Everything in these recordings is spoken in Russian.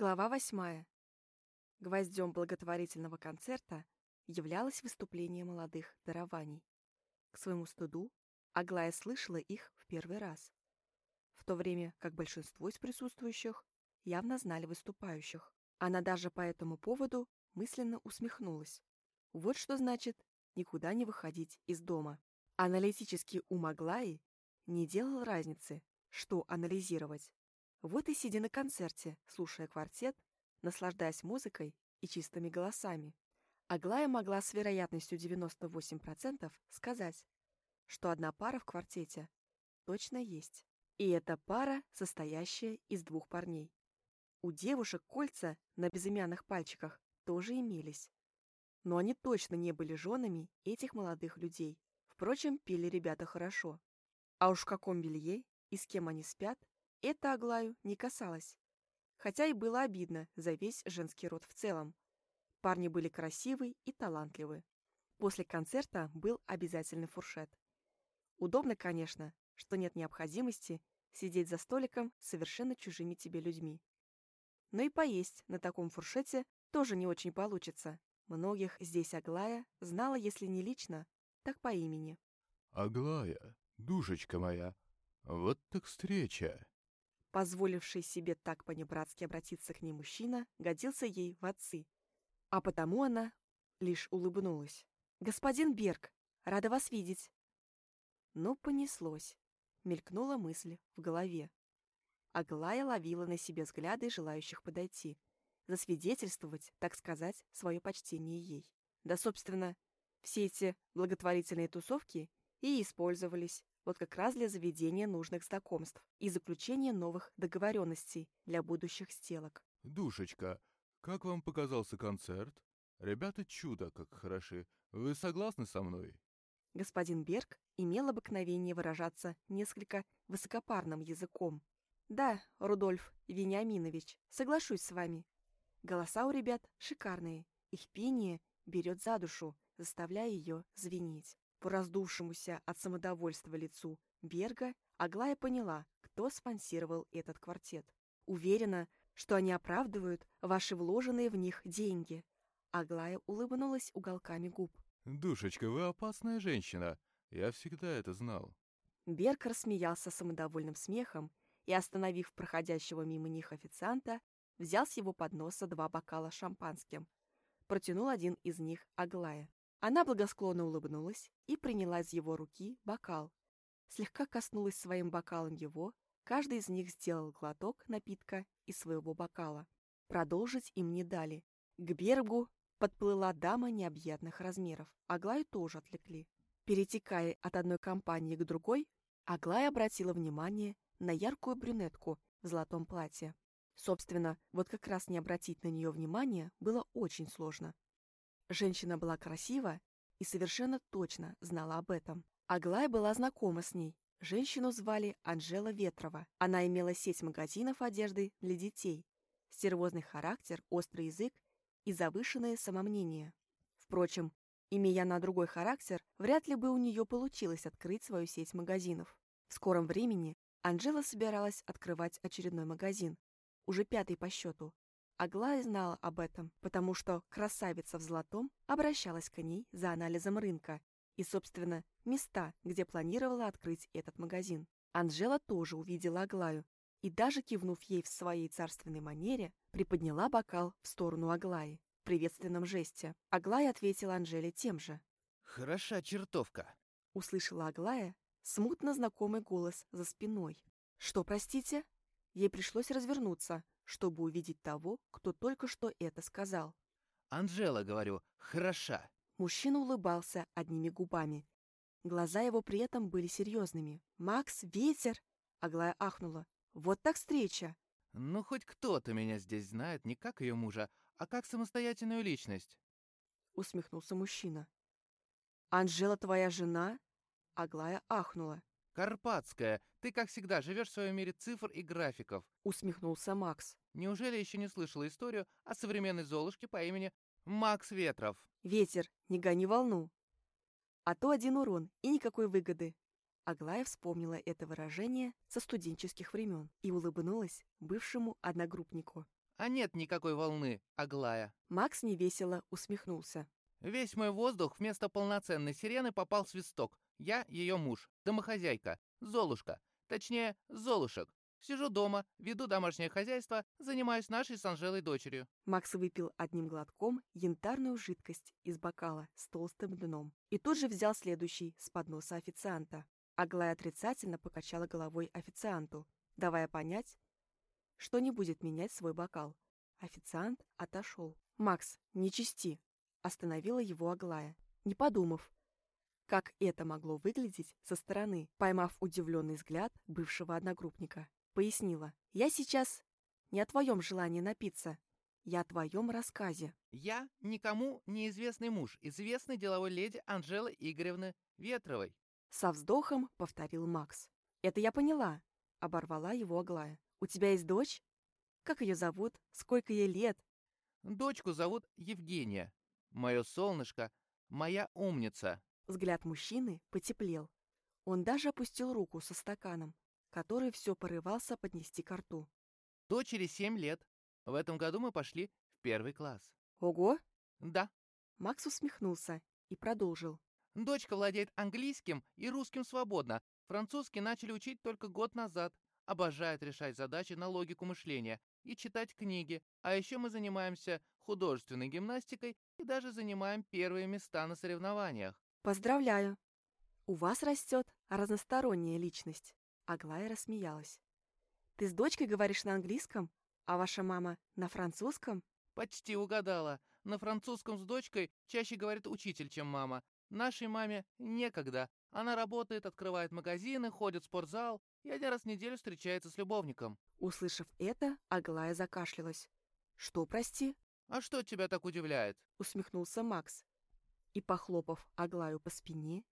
Глава восьмая. Гвоздем благотворительного концерта являлось выступление молодых дарований. К своему стыду Аглая слышала их в первый раз, в то время как большинство из присутствующих явно знали выступающих. Она даже по этому поводу мысленно усмехнулась. Вот что значит никуда не выходить из дома. Аналитический ум Аглаи не делал разницы, что анализировать. Вот и сидя на концерте, слушая квартет, наслаждаясь музыкой и чистыми голосами, Аглая могла с вероятностью 98% сказать, что одна пара в квартете точно есть. И эта пара, состоящая из двух парней. У девушек кольца на безымянных пальчиках тоже имелись. Но они точно не были женами этих молодых людей. Впрочем, пили ребята хорошо. А уж в каком белье и с кем они спят, это Аглаю не касалось. Хотя и было обидно за весь женский род в целом. Парни были красивы и талантливы. После концерта был обязательный фуршет. Удобно, конечно, что нет необходимости сидеть за столиком с совершенно чужими тебе людьми. Но и поесть на таком фуршете тоже не очень получится. Многих здесь Аглая знала, если не лично, так по имени. «Аглая, душечка моя, вот так встреча!» Позволивший себе так понебратски обратиться к ней мужчина годился ей в отцы, а потому она лишь улыбнулась. «Господин Берг, рада вас видеть!» Но понеслось. Мелькнула мысль в голове. Аглая ловила на себе взгляды желающих подойти, засвидетельствовать, так сказать, свое почтение ей. Да, собственно, все эти благотворительные тусовки и использовались вот как раз для заведения нужных знакомств и заключения новых договоренностей для будущих сделок. «Душечка, как вам показался концерт? Ребята чудо как хороши. Вы согласны со мной?» Господин Берг имел обыкновение выражаться несколько высокопарным языком. «Да, Рудольф Вениаминович, соглашусь с вами. Голоса у ребят шикарные, их пение берет за душу, заставляя ее звенеть. По раздувшемуся от самодовольства лицу Берга Аглая поняла, кто спонсировал этот квартет. Уверена, что они оправдывают ваши вложенные в них деньги. Аглая улыбнулась уголками губ. «Душечка, вы опасная женщина. Я всегда это знал». Берг рассмеялся самодовольным смехом и, остановив проходящего мимо них официанта, взял с его подноса два бокала шампанским. Протянул один из них Аглая. Она благосклонно улыбнулась и приняла из его руки бокал. Слегка коснулась своим бокалом его, каждый из них сделал глоток напитка из своего бокала. Продолжить им не дали. К Бергу подплыла дама необъятных размеров. Аглаю тоже отвлекли. Перетекая от одной компании к другой, Аглая обратила внимание на яркую брюнетку в золотом платье. Собственно, вот как раз не обратить на нее внимание было очень сложно. Женщина была красива и совершенно точно знала об этом. Аглая была знакома с ней. Женщину звали Анжела Ветрова. Она имела сеть магазинов одежды для детей, стервозный характер, острый язык и завышенное самомнение. Впрочем, имея на другой характер, вряд ли бы у нее получилось открыть свою сеть магазинов. В скором времени Анжела собиралась открывать очередной магазин, уже пятый по счету, Аглая знала об этом, потому что красавица в золотом обращалась к ней за анализом рынка и, собственно, места, где планировала открыть этот магазин. Анжела тоже увидела Аглаю и, даже кивнув ей в своей царственной манере, приподняла бокал в сторону Аглаи в приветственном жесте. Аглая ответила Анжеле тем же. «Хороша чертовка!» — услышала Аглая смутно знакомый голос за спиной. «Что, простите?» Ей пришлось развернуться, чтобы увидеть того, кто только что это сказал. «Анжела, говорю, хороша!» Мужчина улыбался одними губами. Глаза его при этом были серьезными. «Макс, ветер!» Аглая ахнула. «Вот так встреча!» «Ну, хоть кто-то меня здесь знает не как ее мужа, а как самостоятельную личность!» Усмехнулся мужчина. «Анжела твоя жена?» Аглая ахнула. «Карпатская, ты, как всегда, живешь в своем мире цифр и графиков», — усмехнулся Макс. «Неужели еще не слышала историю о современной Золушке по имени Макс Ветров?» «Ветер, не гони волну. А то один урон и никакой выгоды». Аглая вспомнила это выражение со студенческих времен и улыбнулась бывшему одногруппнику. А нет никакой волны, Аглая. Макс невесело усмехнулся. Весь мой воздух вместо полноценной сирены попал свисток. Я ее муж, домохозяйка, Золушка. Точнее, Золушек. Сижу дома, веду домашнее хозяйство, занимаюсь нашей с Анжелой дочерью. Макс выпил одним глотком янтарную жидкость из бокала с толстым дном и тут же взял следующий с подноса официанта. Аглая отрицательно покачала головой официанту, давая понять, что не будет менять свой бокал. Официант отошел. «Макс, не чисти!» Остановила его Аглая, не подумав, как это могло выглядеть со стороны, поймав удивленный взгляд бывшего одногруппника. Пояснила. «Я сейчас не о твоем желании напиться, я о твоем рассказе». Я никому неизвестный муж, известной деловой леди Анжелы Игоревны Ветровой. Со вздохом повторил Макс. «Это я поняла», — оборвала его Аглая. «У тебя есть дочь? Как ее зовут? Сколько ей лет?» Дочку зовут Евгения. Мое солнышко, моя умница. Взгляд мужчины потеплел. Он даже опустил руку со стаканом, который все порывался поднести к рту. Дочери семь лет. В этом году мы пошли в первый класс. «Ого!» Да, Макс усмехнулся и продолжил. дочка владеет английским и русским свободно. Французский начали учить только год назад. Обожает решать задачи на логику мышления и читать книги. А еще мы занимаемся художественной гимнастикой и даже занимаем первые места на соревнованиях. «Поздравляю! У вас растет разносторонняя личность». Аглая рассмеялась. «Ты с дочкой говоришь на английском, а ваша мама на французском?» Почти угадала. На французском с дочкой чаще говорит учитель, чем мама. Нашей маме некогда. Она работает, открывает магазины, ходит в спортзал и один раз в неделю встречается с любовником. Услышав это, Аглая закашлялась. «Что, прости?» А что тебя так удивляет? усмехнулся Макс. И, похлопав Аглаю по спине,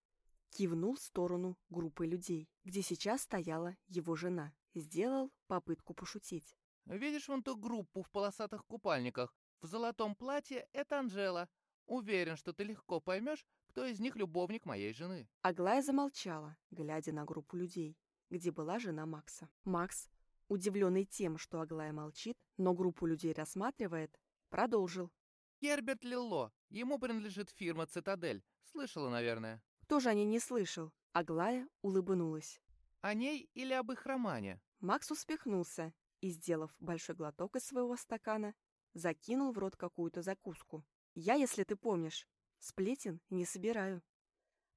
кивнул в сторону группы людей, где сейчас стояла его жена. Сделал попытку пошутить. Видишь вон ту группу в полосатых купальниках? В золотом платье — это Анжела. Уверен, что ты легко поймешь, кто из них любовник моей жены. Аглая замолчала, глядя на группу людей, где была жена Макса. Макс, удивленный тем, что Аглая молчит, но группу людей рассматривает, продолжил. Герберт Лилло. Ему принадлежит фирма «Цитадель». Слышала, наверное. Кто же о ней не слышал? Аглая улыбнулась. О ней или об их романе? Макс успехнулся и, сделав большой глоток из своего стакана, закинул в рот какую-то закуску. «Я, если ты помнишь, сплетен не собираю.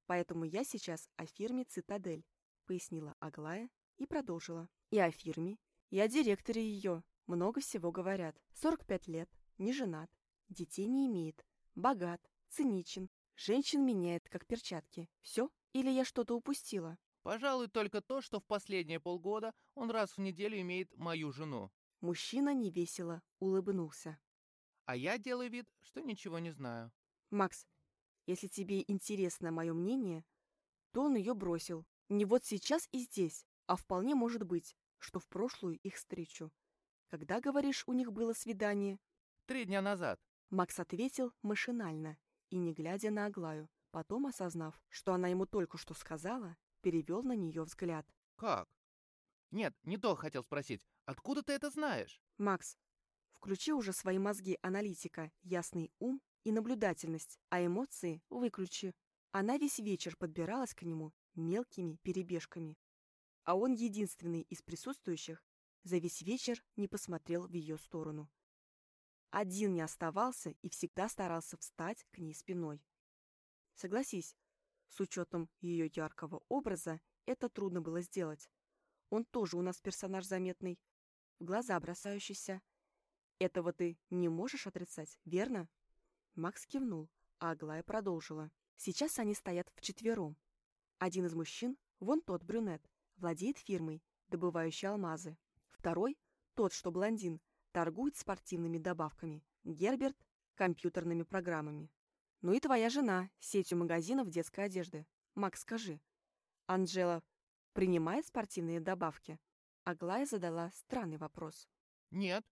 Поэтому я сейчас о фирме «Цитадель», — пояснила Аглая и продолжила. И о фирме, и о директоре ее. Много всего говорят. 45 лет, не женат, детей не имеет, богат, циничен, женщин меняет, как перчатки. Все? Или я что-то упустила? Пожалуй, только то, что в последние полгода он раз в неделю имеет мою жену. Мужчина невесело улыбнулся. А я делаю вид, что ничего не знаю. Макс, если тебе интересно мое мнение, то он ее бросил. Не вот сейчас и здесь, а вполне может быть, что в прошлую их встречу. Когда, говоришь, у них было свидание? Три дня назад. Макс ответил машинально и не глядя на Аглаю. Потом, осознав, что она ему только что сказала, перевел на нее взгляд. Как? Нет, не то хотел спросить. Откуда ты это знаешь? «Макс, включи уже свои мозги аналитика, ясный ум и наблюдательность, а эмоции выключи». Она весь вечер подбиралась к нему мелкими перебежками. А он единственный из присутствующих за весь вечер не посмотрел в ее сторону. Один не оставался и всегда старался встать к ней спиной. Согласись, с учетом ее яркого образа это трудно было сделать. Он тоже у нас персонаж заметный, в глаза бросающийся. Этого ты не можешь отрицать, верно? Макс кивнул, а Аглая продолжила. Сейчас они стоят вчетвером. Один из мужчин, вон тот брюнет, владеет фирмой, добывающей алмазы. Второй, тот, что блондин, торгует спортивными добавками. Герберт – компьютерными программами. Ну и твоя жена – сетью магазинов детской одежды. Макс, скажи, Анжела принимает спортивные добавки? Аглая задала странный вопрос. Нет.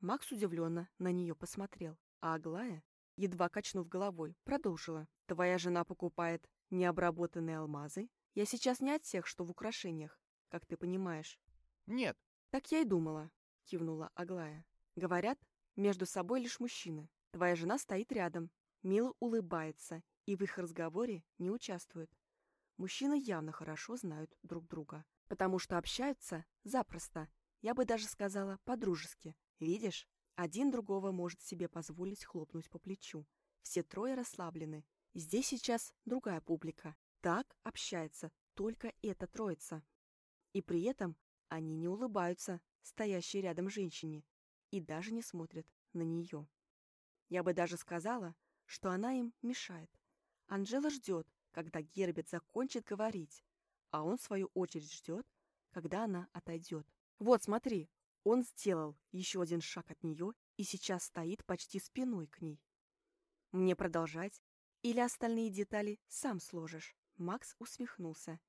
Макс удивленно на нее посмотрел, а Аглая, едва качнув головой, продолжила. «Твоя жена покупает необработанные алмазы? Я сейчас не от тех, что в украшениях, как ты понимаешь». Нет. «Так я и думала», — кивнула Аглая. Говорят, между собой лишь мужчины. Твоя жена стоит рядом, мило улыбается и в их разговоре не участвует. Мужчины явно хорошо знают друг друга, потому что общаются запросто, я бы даже сказала по-дружески. Видишь, один другого может себе позволить хлопнуть по плечу. Все трое расслаблены. Здесь сейчас другая публика. Так общается только эта троица. И при этом они не улыбаются стоящей рядом женщине и даже не смотрят на нее. Я бы даже сказала, что она им мешает. Анжела ждет, когда Гербет закончит говорить, а он, в свою очередь, ждет, когда она отойдет. Вот, смотри, он сделал еще один шаг от нее и сейчас стоит почти спиной к ней. Мне продолжать? Или остальные детали сам сложишь? Макс усмехнулся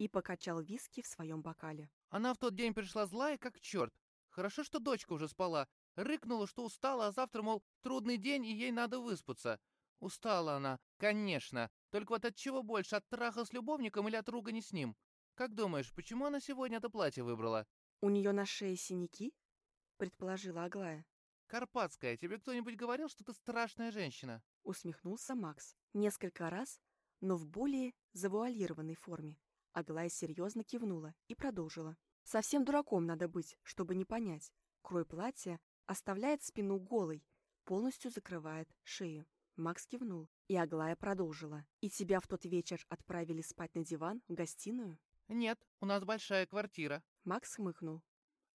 и покачал виски в своем бокале. Она в тот день пришла злая, как черт. Хорошо, что дочка уже спала. Рыкнула, что устала, а завтра, мол, трудный день, и ей надо выспаться. Устала она, конечно. Только вот от чего больше, от траха с любовником или от ругани с ним? Как думаешь, почему она сегодня это платье выбрала? «У нее на шее синяки?» — предположила Аглая. «Карпатская, тебе кто-нибудь говорил, что ты страшная женщина?» — усмехнулся Макс. Несколько раз, но в более завуалированной форме. Аглая серьезно кивнула и продолжила. «Совсем дураком надо быть, чтобы не понять. Крой платья оставляет спину голой, полностью закрывает шею. Макс кивнул, и Аглая продолжила. «И тебя в тот вечер отправили спать на диван в гостиную?» «Нет, у нас большая квартира». Макс хмыкнул.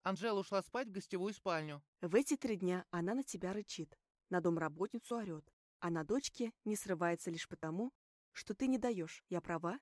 Анжела ушла спать в гостевую спальню. В эти три дня она на тебя рычит, на домработницу орет, а на дочке не срывается лишь потому, что ты не даешь. Я права?»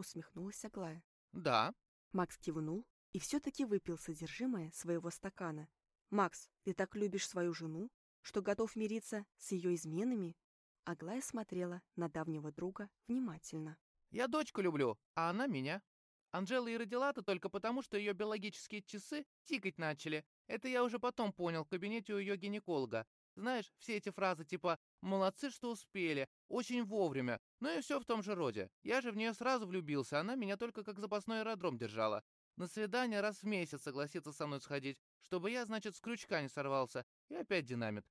Усмехнулась Аглая. «Да». Макс кивнул и все-таки выпил содержимое своего стакана. «Макс, ты так любишь свою жену, что готов мириться с ее изменами?» Аглая смотрела на давнего друга внимательно. «Я дочку люблю, а она меня. Анжела и родила-то только потому, что ее биологические часы тикать начали. Это я уже потом понял в кабинете у ее гинеколога. Знаешь, все эти фразы типа «молодцы, что успели», «очень вовремя», ну и все в том же роде. Я же в нее сразу влюбился, она меня только как запасной аэродром держала. На свидание раз в месяц согласится со мной сходить, чтобы я, значит, с крючка не сорвался, и опять динамит.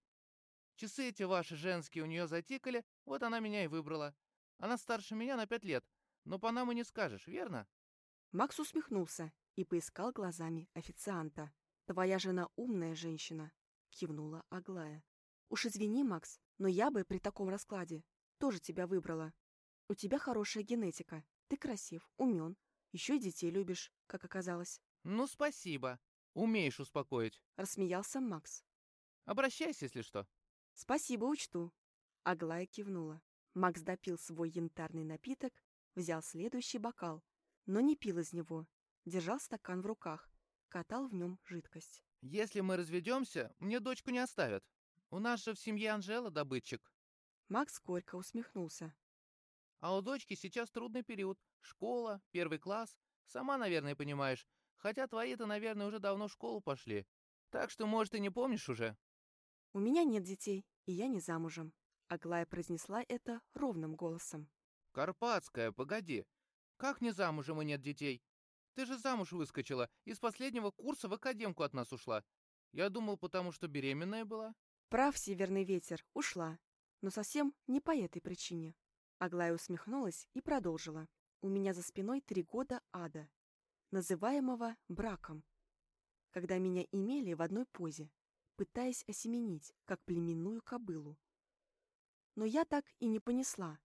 Часы эти ваши женские у нее затикали, вот она меня и выбрала. Она старше меня на пять лет, но по нам и не скажешь, верно? Макс усмехнулся и поискал глазами официанта. «Твоя жена умная женщина», — кивнула Аглая. «Уж извини, Макс, но я бы при таком раскладе тоже тебя выбрала. У тебя хорошая генетика, ты красив, умен, еще и детей любишь, как оказалось». «Ну, спасибо. Умеешь успокоить», — рассмеялся Макс. «Обращайся, если что». «Спасибо, учту». Аглая кивнула. Макс допил свой янтарный напиток, взял следующий бокал но не пил из него. Держал стакан в руках, катал в нем жидкость. «Если мы разведемся, мне дочку не оставят. У нас же в семье Анжела добытчик». Макс горько усмехнулся. «А у дочки сейчас трудный период. Школа, первый класс. Сама, наверное, понимаешь. Хотя твои-то, наверное, уже давно в школу пошли. Так что, может, и не помнишь уже». «У меня нет детей, и я не замужем». Аглая произнесла это ровным голосом. «Карпатская, погоди. Как не замужем и нет детей? Ты же замуж выскочила, из последнего курса в академку от нас ушла. Я думал, потому что беременная была. Прав, северный ветер, ушла. Но совсем не по этой причине. Аглая усмехнулась и продолжила. У меня за спиной три года ада, называемого браком, когда меня имели в одной позе, пытаясь осеменить, как племенную кобылу. Но я так и не понесла,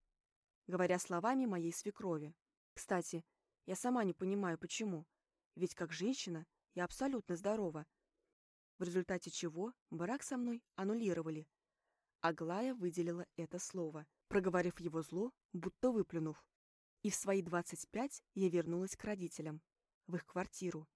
говоря словами моей свекрови. Кстати, я сама не понимаю, почему. Ведь как женщина я абсолютно здорова. В результате чего брак со мной аннулировали. Аглая выделила это слово, проговорив его зло, будто выплюнув. И в свои 25 я вернулась к родителям, в их квартиру,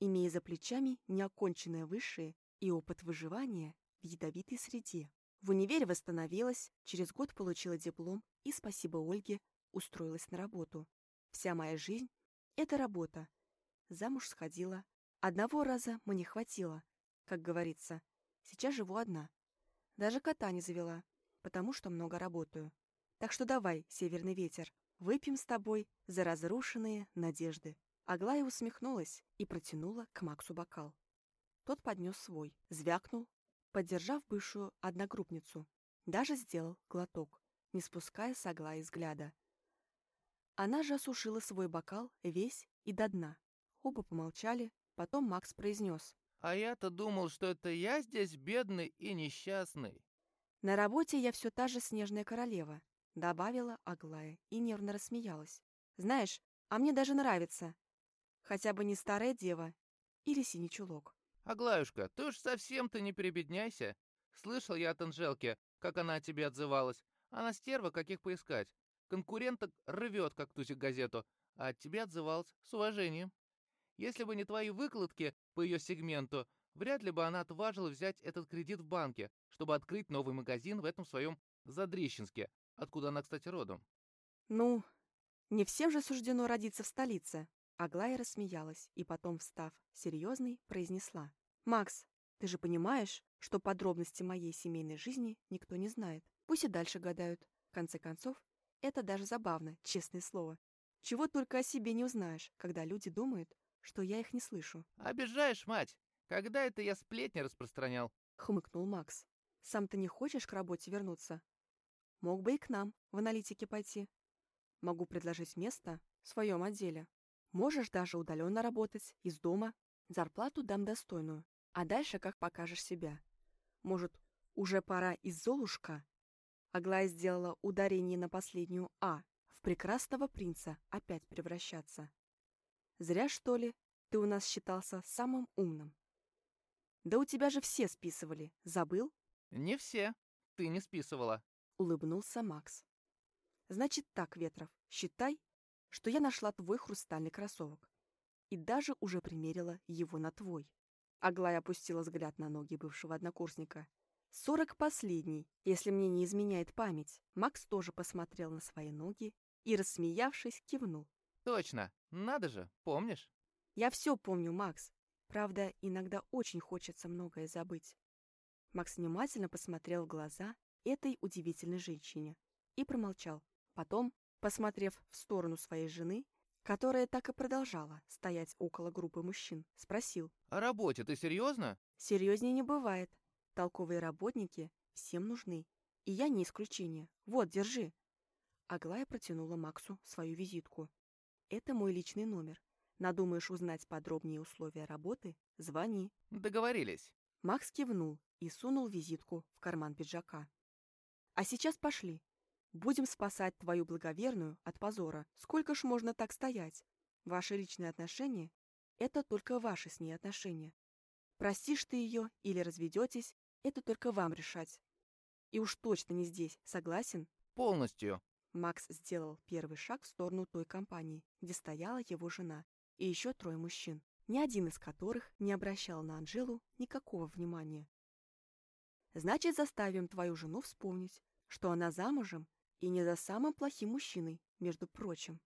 имея за плечами неоконченное высшее и опыт выживания в ядовитой среде. В универе восстановилась, через год получила диплом и, спасибо Ольге, устроилась на работу. Вся моя жизнь — это работа. Замуж сходила. Одного раза мне хватило. Как говорится, сейчас живу одна. Даже кота не завела, потому что много работаю. Так что давай, северный ветер, выпьем с тобой за разрушенные надежды. Аглая усмехнулась и протянула к Максу бокал. Тот поднес свой, звякнул, поддержав бывшую одногруппницу. Даже сделал глоток, не спуская с Аглаи взгляда. Она же осушила свой бокал весь и до дна. Оба помолчали, потом Макс произнес. А я-то думал, что это я здесь бедный и несчастный. «На работе я все та же снежная королева», — добавила Аглая и нервно рассмеялась. «Знаешь, а мне даже нравится. Хотя бы не старая дева или синий чулок». «Аглаюшка, ты уж совсем-то не перебедняйся. Слышал я от Анжелки, как она о тебе отзывалась. Она стерва, каких поискать. Конкуренток рвет, как тусик газету, а от тебя отзывалась с уважением. Если бы не твои выкладки по ее сегменту, вряд ли бы она отважила взять этот кредит в банке, чтобы открыть новый магазин в этом своем Задрищенске, откуда она, кстати, родом. «Ну, не всем же суждено родиться в столице», Аглая рассмеялась и потом, встав, серьезной, произнесла. «Макс, ты же понимаешь, что подробности моей семейной жизни никто не знает. Пусть и дальше гадают. В конце концов, это даже забавно, честное слово. Чего только о себе не узнаешь, когда люди думают, что я их не слышу». «Обижаешь, мать! Когда это я сплетни распространял?» — хмыкнул Макс. «Сам ты не хочешь к работе вернуться? Мог бы и к нам в аналитике пойти. Могу предложить место в своем отделе. Можешь даже удаленно работать, из дома. Зарплату дам достойную. А дальше как покажешь себя. Может, уже пора из Золушка?» Аглая сделала ударение на последнюю «а», в прекрасного принца опять превращаться. «Зря, что ли, ты у нас считался самым умным?» «Да у тебя же все списывали. Забыл?» «Не все. Ты не списывала», — улыбнулся Макс. «Значит так, Ветров, считай, что я нашла твой хрустальный кроссовок и даже уже примерила его на твой. Аглая опустила взгляд на ноги бывшего однокурсника. «Сорок последний, если мне не изменяет память». Макс тоже посмотрел на свои ноги и, рассмеявшись, кивнул. «Точно, надо же, помнишь?» «Я все помню, Макс. Правда, иногда очень хочется многое забыть». Макс внимательно посмотрел в глаза этой удивительной женщине и промолчал. Потом, Посмотрев в сторону своей жены, которая так и продолжала стоять около группы мужчин, спросил. «О работе ты серьезно?» «Серьезнее не бывает. Толковые работники всем нужны. И я не исключение. Вот, держи». Аглая протянула Максу свою визитку. «Это мой личный номер. Надумаешь узнать подробнее условия работы? Звони». «Договорились». Макс кивнул и сунул визитку в карман пиджака. «А сейчас пошли. Будем спасать твою благоверную от позора. Сколько ж можно так стоять? Ваши личные отношения — это только ваши с ней отношения. Простишь ты ее или разведетесь — это только вам решать. И уж точно не здесь, согласен? Полностью. Макс сделал первый шаг в сторону той компании, где стояла его жена и еще трое мужчин, ни один из которых не обращал на Анжелу никакого внимания. Значит, заставим твою жену вспомнить, что она замужем и не за самым плохим мужчиной, между прочим.